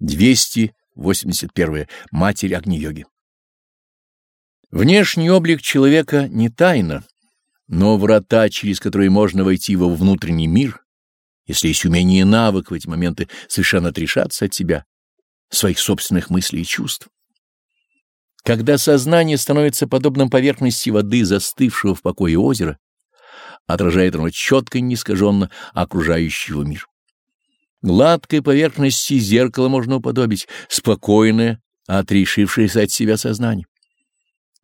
281. Матерь Агни-йоги. Внешний облик человека не тайна, но врата, через которые можно войти во внутренний мир, если есть умение и навык в эти моменты совершенно отрешаться от себя, своих собственных мыслей и чувств. Когда сознание становится подобным поверхности воды, застывшего в покое озера, отражает оно четко и неискаженно окружающий его мир. Гладкой поверхности зеркала можно уподобить спокойное, отрешившееся от себя сознание.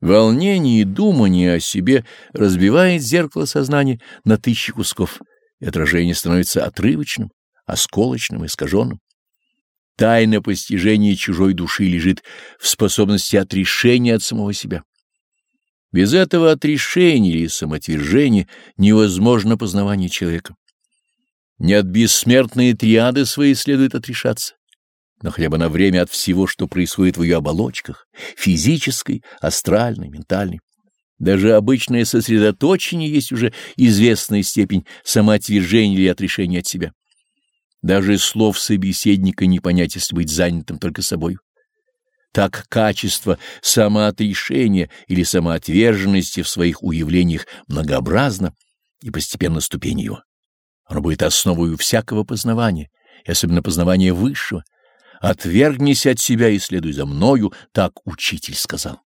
Волнение и думание о себе разбивает зеркало сознания на тысячи кусков, и отражение становится отрывочным, осколочным, искаженным. Тайна постижения чужой души лежит в способности отрешения от самого себя. Без этого отрешения или самоотвержения невозможно познавание человека. Не от бессмертной триады своей следует отрешаться, но хотя бы на время от всего, что происходит в ее оболочках, физической, астральной, ментальной. Даже обычное сосредоточение есть уже известная степень самоотвержения или отрешения от себя. Даже слов собеседника не понять, если быть занятым только собой. Так качество самоотрешения или самоотверженности в своих уявлениях многообразно и постепенно ступень его. Оно будет основой всякого познавания, и особенно познавания высшего. Отвергнись от себя и следуй за мною, так учитель сказал.